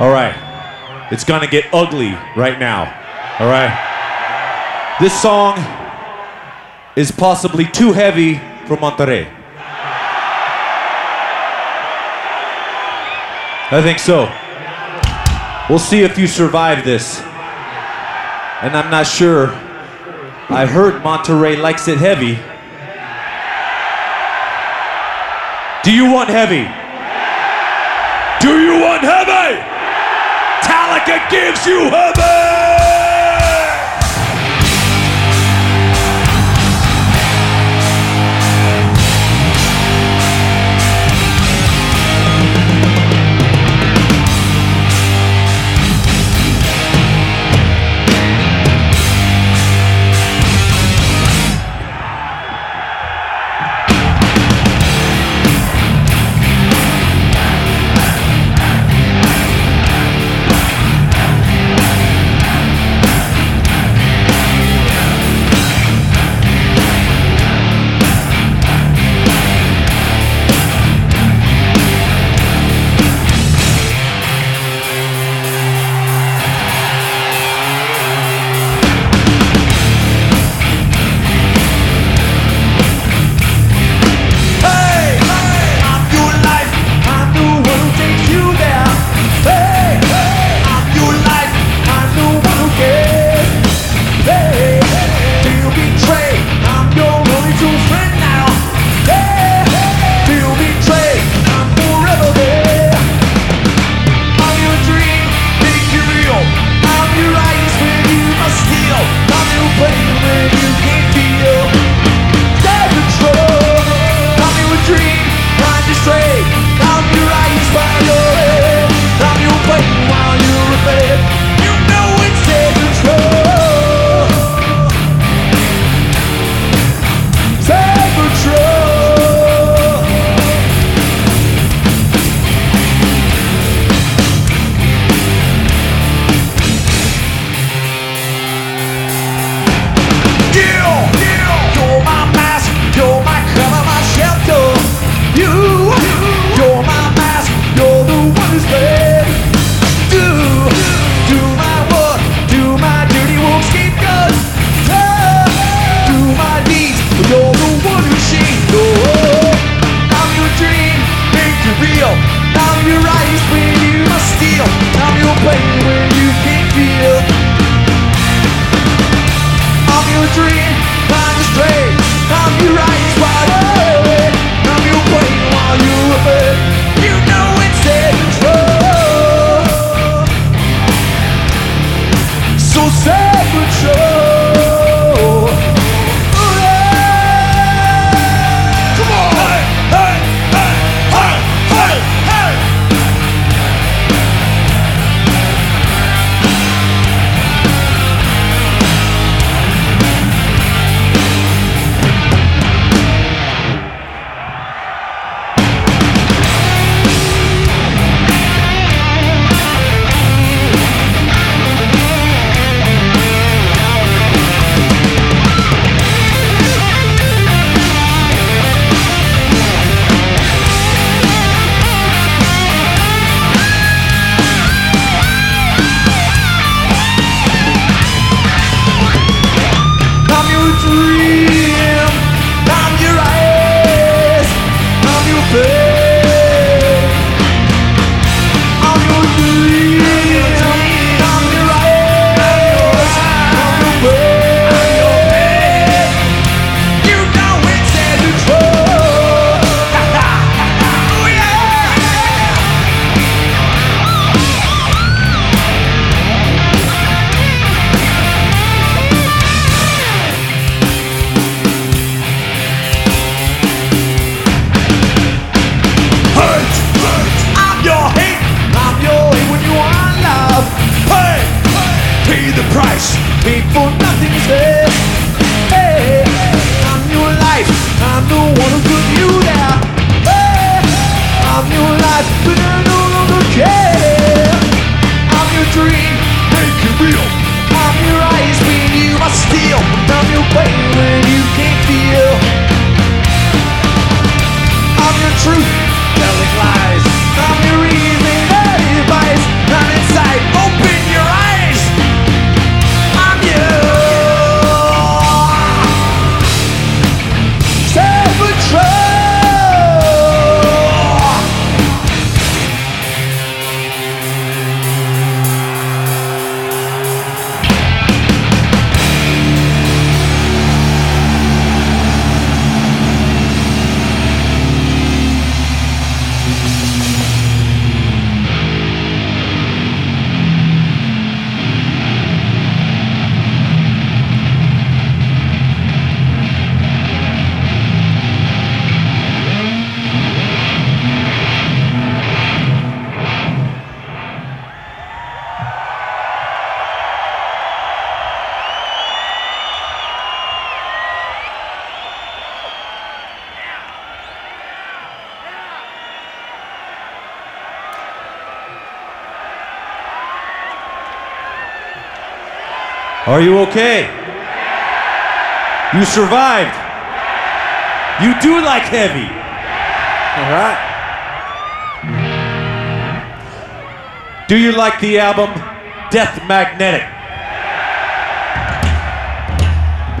All right. It's going to get ugly right now. All right. This song is possibly too heavy for Monterrey. I think so. We'll see if you survive this. And I'm not sure. I heard Monterey likes it heavy. Do you want heavy? Do you want heavy? Metallica gives you heaven! appeal paid for nothing said hey, I'm your life, I'm the one who put you there. hey, I'm your life, but I no longer care Are you okay? You survived. You do like heavy. All right. Do you like the album Death Magnetic?